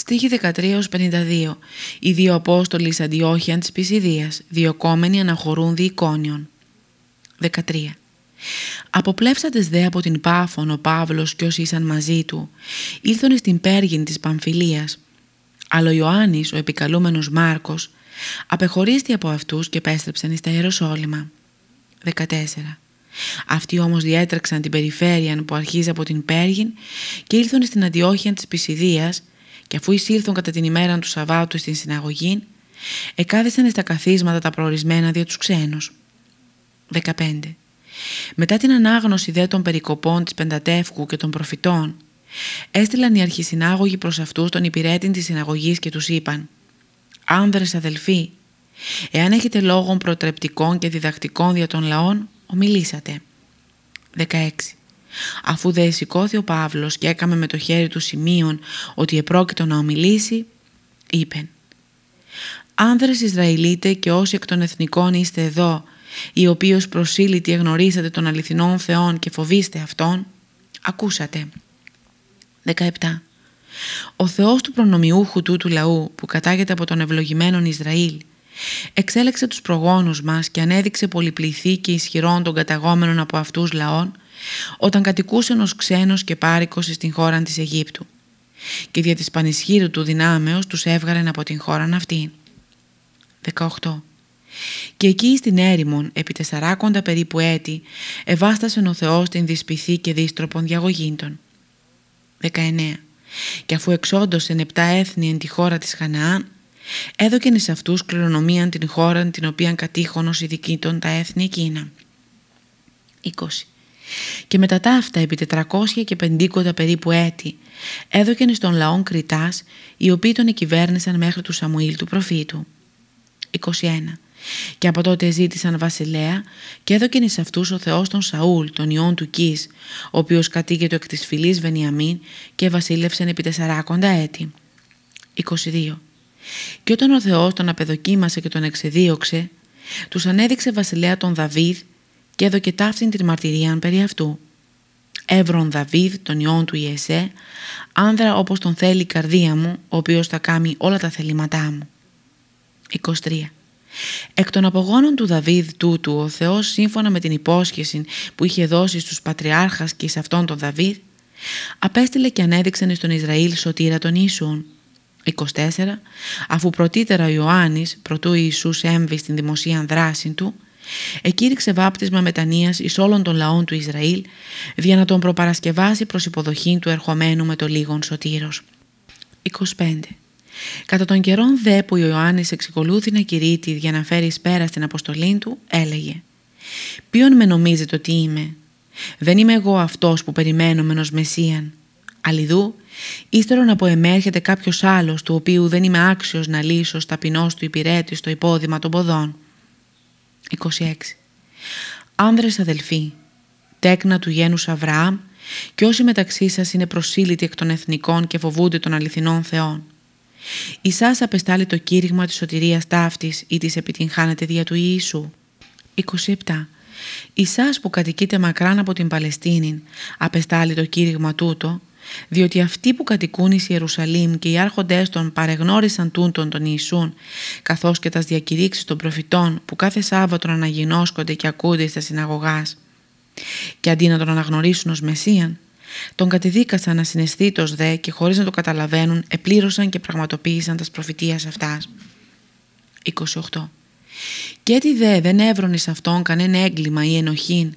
Στοίχη 13-52 Οι δύο Απόστολοι Αντιόχιαν της Πισιδίας, διοκόμενοι αναχωρούν διεικόνιον. 13. Αποπλέψατες δε από την Πάφων ο Παύλος και όσοι ήσαν μαζί του, ήλθον στην Πέργην της Παμφιλίας, αλλά ο Ιωάννης, ο επικαλούμενος Μάρκος, απεχωρίστη από αυτούς και επέστρεψαν στα Ιεροσόλυμα. 14. Αυτοί όμως διέτρεξαν την περιφέρεια που αρχίζει από την Πέργην και ήλθαν στην Αντιόχεια της Πισιδίας και αφού εισήλθουν κατά την ημέρα του Σαββάτου στην συναγωγή, εκάθισαν στα καθίσματα τα προορισμένα δια τους ξένους. 15. Μετά την ανάγνωση δε των περικοπών της Πεντατεύκου και των προφητών, έστειλαν οι αρχισυνάγωγοι προς αυτούς τον υπηρέτη της συναγωγής και τους είπαν «Άνδρες αδελφοί, εάν έχετε λόγων προτρεπτικών και διδακτικών δια των λαών, ομιλήσατε». 16. Αφού δε σηκώθη ο Παύλος και έκαμε με το χέρι του σημείων ότι επρόκειτο να ομιλήσει, είπεν «Άνδρες Ισραηλίτε και όσοι εκ των εθνικών είστε εδώ, οι οποίοι ως προσήλυτοι εγνωρίσατε των αληθινών Θεών και φοβήστε Αυτόν, ακούσατε». 17. Ο Θεός του προνομιούχου του λαού που κατάγεται από τον ευλογημένον Ισραήλ εξέλεξε τους προγόνους μας και ανέδειξε πολυπληθή και ισχυρών των καταγόμενων από αυτούς λαών όταν κατοικούσαν ως ξένος και πάρικος στην χώρα της Αιγύπτου και δια της πανισχύρου του δυνάμεως τους έβγαλεν από την χώρα αυτή. 18. Και εκεί στην έρημον επί τεσσαράκοντα περίπου έτη ευάστασε ο Θεός την δυσπιθή και δίστροπον διαγωγήντων. 19. Και αφού εξόντωσεν επτά έθνη εν τη χώρα της Χαναάν, έδωκεν εις αυτούς κληρονομίαν την χώρα την οποία κατήχον ως ειδικήτων τα έθνη εκείνα. 20. Και μετά τα αυτά επί 400 και πεντήκοντα περίπου έτη έδωκεν στον λαόν Κριτάς οι οποίοι τον εκυβέρνησαν μέχρι του Σαμουήλ του προφήτου. 21. Και από τότε ζήτησαν βασιλέα και έδωκεν εις αυτούς ο Θεός τον Σαούλ, τον ιόν του Κις, ο οποίος κατήγεται εκ της φυλής Βενιαμίν και βασίλευσεν επί τεσσαράκοντα έτη. 22. Και όταν ο Θεός τον απεδοκίμασε και τον εξεδίωξε, τους ανέδειξε βασιλέα τον Δαβίδ και έδωκε ταύτην την μαρτυρίαν περί αυτού. Εύρον Δαβίδ, τον ιόν του Ιεσέ, άνδρα όπως τον θέλει η καρδία μου, ο οποίος θα κάνει όλα τα θελήματά μου. 23. Εκ των απογόνων του Δαβίδ τούτου, ο Θεός σύμφωνα με την υπόσχεση που είχε δώσει στους πατριάρχας και σε αυτόν τον Δαβίδ, απέστειλε και ανέδειξαν στον Ισραήλ σωτήρα τον Ιησούν. 24. Αφού πρωτήτερα ο Ιωάννης, πρωτού Ιησούς έμβη στην δημοσία δράση του, εκήρυξε βάπτισμα μετανοίας εις όλων των λαών του Ισραήλ, για να τον προπαρασκευάσει προς υποδοχή του ερχομένου με το λίγον σωτήρος. 25. Κατά τον καιρόν δε που ο Ιωάννης εξεκολούθη να κηρύττει για να φέρει πέρα στην αποστολή του, έλεγε «Ποιον με νομίζετε ότι είμαι, δεν είμαι εγώ αυτός που περιμένω μενος Μεσσίαν. Αλλιδού, ύστερο να αποεμέρχεται κάποιος άλλος του οποίου δεν είμαι άξιος να λύσω ταπεινός του υπηρέτη στο υπόδημα των ποδών». 26. Άνδρες αδελφοί, τέκνα του γένους Αβραάμ και όσοι μεταξύ σας είναι προσήλυτοι εκ των εθνικών και φοβούνται των αληθινών θεών. Ισάς απεστάλλει το κήρυγμα της σωτηρίας ταύτης ή της επιτυγχάνεται δια του Ιησού. 27. Ισάς που κατοικείται μακράν από την Παλαιστίνη απεστάλλει το κήρυγμα τούτο διότι αυτοί που κατοικούν εις Ιερουσαλήμ και οι άρχοντές των παρεγνώρισαν τούτον τον Ιησούν καθώς και τας διακηρύξεις των προφητών που κάθε Σάββατο αναγινώσκονται και ακούνται στα συναγωγάς και αντί να τον αναγνωρίσουν ως Μεσσίαν τον κατεδίκασαν ασυναισθήτως δε και χωρίς να το καταλαβαίνουν επλήρωσαν και πραγματοποίησαν τας προφητείας αυτάς. 28. Και έτσι δε δεν έβρονε σε αυτόν κανένα έγκλημα ή ενοχήν,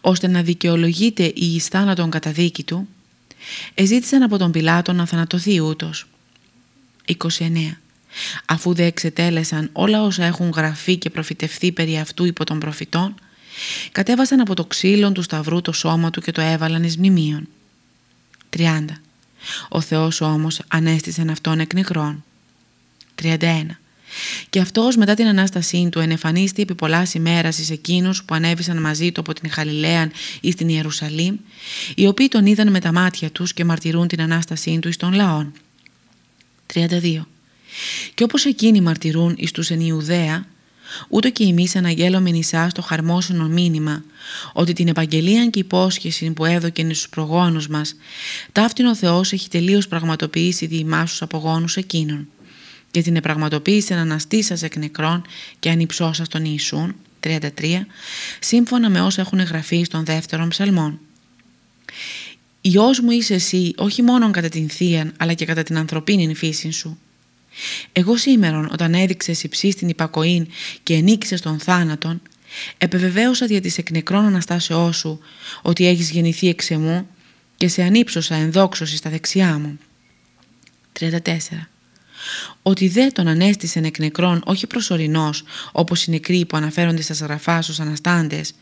ώστε να δικαιολογείται η εις θάνατον καταδίκη του, εζήτησαν από τον Πιλάτο να θανατωθεί ούτως. 29. Αφού δε εξετέλεσαν όλα όσα έχουν γραφεί και προφητευθεί περί αυτού υπό των προφητών, κατέβασαν από το ξύλο του σταυρού το σώμα του και το έβαλαν εις μνημείων. 30. Ο Θεός όμως ανέστησε αυτόν εκ νεκρών. 31. Και αυτός μετά την Ανάστασή του ενεφανίστη επί πολλάς ημέρας εις εκείνους που ανέβησαν μαζί του από την Χαλιλαίαν ή στην Ιερουσαλήμ, οι οποίοι τον είδαν με τα μάτια τους και μαρτυρούν την Ανάστασή του εις των λαών. 32. Και όπως εκείνοι μαρτυρούν εις τους εν Ιουδαία, ούτω και εμείς αναγγέλωμεν Ισάς το χαρμόσυνο μήνυμα, ότι την επαγγελία και υπόσχεση που έδωκεν στους προγόνους μας, ταύτην ο Θεός έχει τελείως πραγματοποιήσει δι' εμάς τους απογόνους εκείνων και την επραγματοποίησε να αναστήσας εκ νεκρών και ανυψώσας τον Ιησούν, 33, σύμφωνα με όσα έχουν γραφεί στον δεύτερο ψαλμόν. Υιός μου είσαι εσύ όχι μόνο κατά την θεία αλλά και κατά την ανθρωπίνη φύση σου. Εγώ σήμερα όταν έδειξες υψή στην υπακοήν και ενίκησες τον θάνατον, επεβεβαίωσα δια της εκ νεκρών αναστάσεώς σου ότι έχεις γεννηθεί εξ εμού και σε ανύψωσα ενδόξωσης στα δεξιά μου. 34 ότι δε τον ανέστησε εκ νεκρών όχι προσωρινός όπως οι νεκροί που αναφέρονται στα σαγραφά στους αναστάντες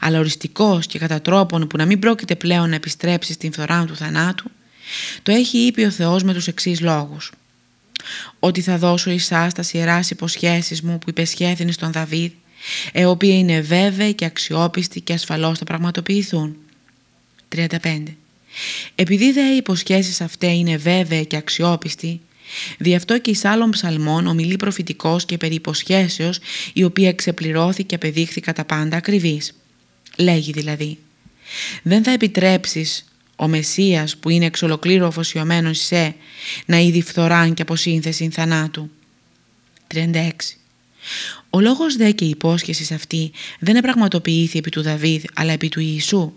αλλά οριστικός και κατά τρόπον που να μην πρόκειται πλέον να επιστρέψει στην φθορά του θανάτου το έχει είπε ο Θεός με τους εξής λόγους. Ότι θα δώσω εσάς τας σειράς υποσχέσεις μου που υπεσχέθηνες στον Δαβίδ ε οποία είναι βέβαιοι και αξιόπιστοι και ασφαλώς θα πραγματοποιηθούν. 35 επειδή δε οι υποσχέσεις αυτές είναι βέβαιοι και αξιόπιστοι Δι' αυτό και εις άλλων ψαλμών ομιλεί προφητικός και περί υποσχέσεως η οποία εξεπληρώθηκε και απεδείχθη κατά πάντα ακριβής. Λέγει δηλαδή «Δεν θα επιτρέψεις ο Μεσσίας που είναι εξ ολοκλήρου αφοσιωμένος σε να είδει φθοράν και αποσύνθεση θανάτου». 36. Ο λόγος δε και η υπόσχεση αυτή δεν επραγματοποιήθη επί του Δαβίδ αλλά επί του Ιησού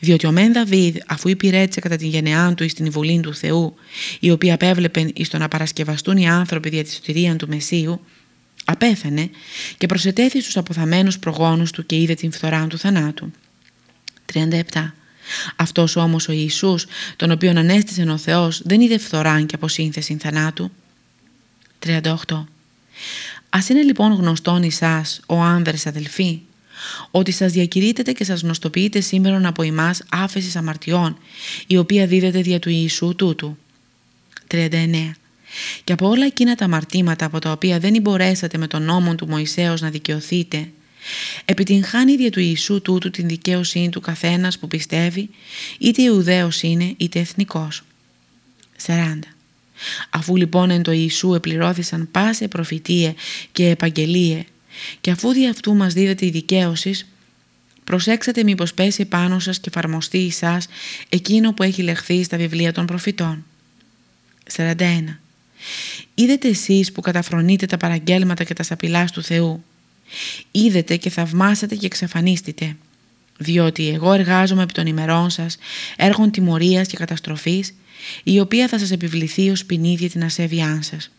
διότι ο Μεν Δαβίδ, αφού υπηρέτησε κατά την γενεά του εις την βουλή του Θεού, η οποία απέβλεπε εις το να παρασκευαστούν οι άνθρωποι δια της σωτηρία του Μεσίου, απέθανε και προσετέθη στους αποθαμένους προγόνους του και είδε την φθορά του θανάτου. 37. Αυτός όμως ο Ιησούς, τον οποίον ανέστησε ο Θεός, δεν είδε φθοράν και αποσύνθεση θανάτου. 38. Ας είναι λοιπόν γνωστόν εσάς, ο άνδρες αδελφοί, ότι σας διακηρύτεται και σας γνωστοποιείται σήμερα από εμάς άφεσης αμαρτιών, η οποία δίδεται δια του Ιησού τούτου. 39. Και από όλα εκείνα τα αμαρτήματα από τα οποία δεν μπορέσατε με τον νόμο του Μωυσέως να δικαιωθείτε, επιτυγχάνει δια του Ιησού τούτου την δικαίωσή του καθένας που πιστεύει, είτε Ιουδαίος είναι είτε εθνικός. 40. Αφού λοιπόν εν το Ιησού επληρώθησαν πάσε προφητείε και επαγγελίε και αφού δι' αυτού μας δίδεται η δικαίωσης, προσέξατε μήπως πέσει πάνω σας και εφαρμοστεί εις σας εκείνο που έχει λεχθεί στα βιβλία των προφητών. 41. Είδετε εσείς που καταφρονείτε τα παραγγέλματα και τα σαπηλάς του Θεού. Είδετε και θαυμάσατε και εξαφανίστητε. Διότι εγώ εργάζομαι επί των ημερών σας, έργων τιμωρίας και καταστροφής, η οποία θα σας επιβληθεί ως ποινή για την ασέβειά σας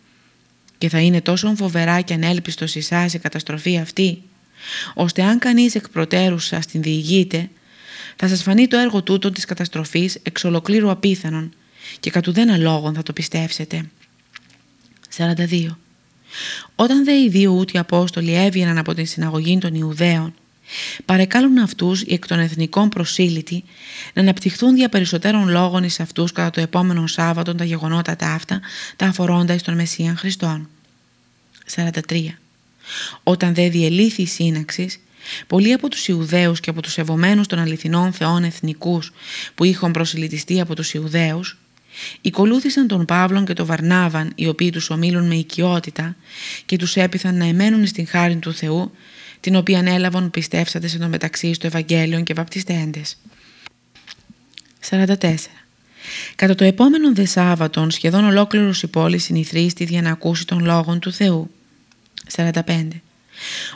και θα είναι τόσο φοβερά και ανέλπιστος εσάς η καταστροφή αυτή, ώστε αν κανείς εκ προτέρους σας την διηγείται, θα σας φανεί το έργο τούτο της καταστροφής εξ ολοκλήρου απίθανον και κατ' ουδένα λόγων θα το πιστεύσετε. 42. Όταν δε οι δύο ούτοι Απόστολοι έβγαιναν από την συναγωγή των Ιουδαίων, παρεκάλουν αυτούς οι εκ των εθνικών προσήλυτοι να αναπτυχθούν δια περισσότερων λόγων εις αυτούς κατά το επόμενο Σάββατο τα γεγονότα τα αυτά, τα αφορώντα εις τον Μεσσίαν Χριστόν. 43. Όταν δε διελήθη η σύναξης, πολλοί από τους Ιουδαίους και από τους ευωμένους των αληθινών θεών εθνικούς που είχαν προσιλητιστεί από τους Ιουδαίους, Οικολούθησαν τον Παύλον και τον Βαρνάβαν, οι οποίοι τους ομίλουν με οικειότητα και τους έπειθαν να εμένουν στην χάρη του Θεού την οποία έλαβαν πιστεύσατε σε το μεταξύ στο Ευαγγέλιο και βαπτιστέντες. 44. Κατά το επόμενο δε Σάββατον σχεδόν ολόκληρος η πόλη συνηθρίστη για να ακούσει τον λόγον του Θεού. 45.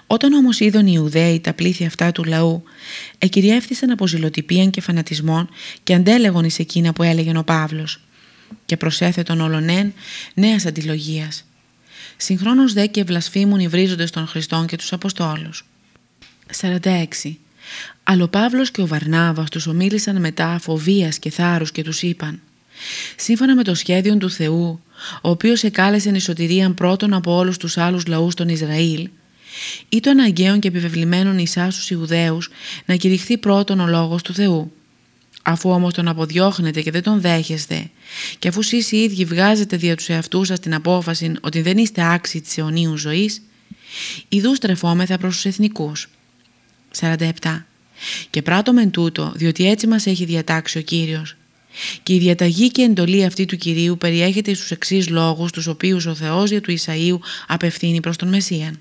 Όταν όμως είδον οι Ιουδαίοι τα πλήθη αυτά του λαού, εκυριεύθησαν από ζηλοτυπίαν και φανατισμών και αντέλεγον εις εκείνα που έλεγε ο Παύλος και προσέθετον ολονέν νέας αντιλογίας Συγχρόνως δε και βλασφήμουν οι βρίζοντες των Χριστών και τους Αποστόλους. 46. Αλλά ο Παύλος και ο Βαρνάβας τους ομίλησαν μετά φοβίας και θάρρους και τους είπαν «Σύμφωνα με το σχέδιο του Θεού, ο οποίος εκάλεσε νησοτηρίαν πρώτον από όλους τους άλλους λαούς των Ισραήλ, ή το αναγκαίων και επιβεβλημένων εις στους Ιουδαίους να κηρυχθεί πρώτον ο λόγος του Θεού. Αφού όμως τον αποδιώχνετε και δεν τον δέχεστε και αφού εσείς οι ίδιοι βγάζετε δια τους εαυτούς σας την απόφαση ότι δεν είστε άξιοι της αιωνίους ζωής, ιδού στρεφόμεθα προς τους εθνικούς. 47. Και πράττω μεν τούτο, διότι έτσι μας έχει διατάξει ο Κύριος. Και η διαταγή και εντολή αυτή του Κυρίου περιέχεται στους εξής λόγους τους οποίους ο Θεός για του Ισαΐου απευθύνει προς τον Μεσσίαν.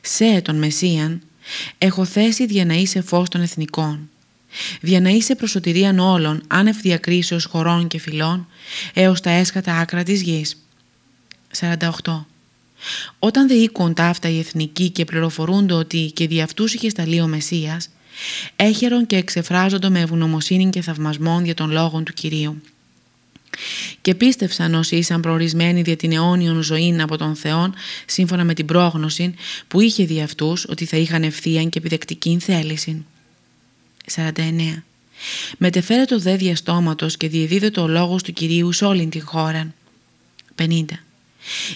Σε τον Μεσσίαν έχω θέσει για να είσαι φως των εθνικών. Για να είσαι προσωτηρίαν όλων άνευ διακρίσεως χωρών και φυλών έως τα έσχατα άκρα της γης. 48. Όταν δε οίκουν ταύτα οι εθνικοί και πληροφορούνται ότι και δι' αυτούς είχε σταλεί ο Μεσσίας, έχερον και εξεφράζονται με ευγνωμοσύνη και θαυμασμόν για τον λόγων του Κυρίου. Και πίστευσαν όσοι ήσαν προορισμένοι δια την αιώνιον ζωή από τον Θεόν σύμφωνα με την πρόγνωση που είχε δι' αυτούς ότι θα είχαν ευθεία και επιδεκτική θέληση. 49. Μετεφέρεται το δε διαστόματος και διεδίδεται ο λόγος του Κυρίου σε όλη την χώρα. 50.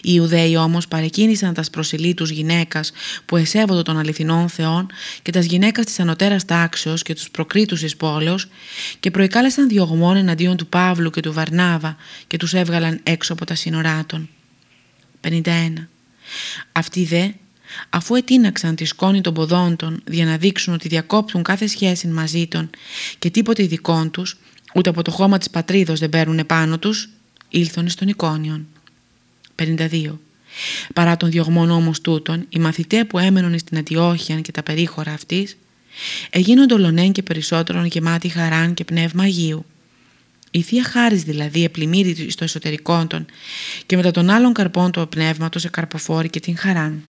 Οι Ιουδαίοι όμως παρεκκίνησαν τας προσιλήτους γυναίκας που εσέβονται των αληθινών θεών και τας γυναίκας της ανωτέρας τάξεως και τους προκρίτους εις πόλεως και προεκάλεσαν διωγμών εναντίον του Παύλου και του Βαρνάβα και τους έβγαλαν έξω από τα σύνορά των. 51. Αυτοί δε, αφού ετίναξαν τη σκόνη των ποδών των για να δείξουν ότι διακόπτουν κάθε σχέση μαζί των και τίποτε ειδικών τους, ούτε από το χώμα της πατρίδος δεν παίρνουν επάνω τους, ήλθον στον εικόνιον. 52. Παρά των διωγμών όμως τούτων, οι μαθητές που έμεναν στην Αντιόχεια και τα περίχωρα αυτής, έγινονται ολονέν και περισσότερον γεμάτοι χαράν και πνεύμα Αγίου. Η Θεία Χάρις δηλαδή επλημμύρει στο εσωτερικό των και μετά των άλλων καρπών του πνεύματος εκαρποφόρει και την χαράν.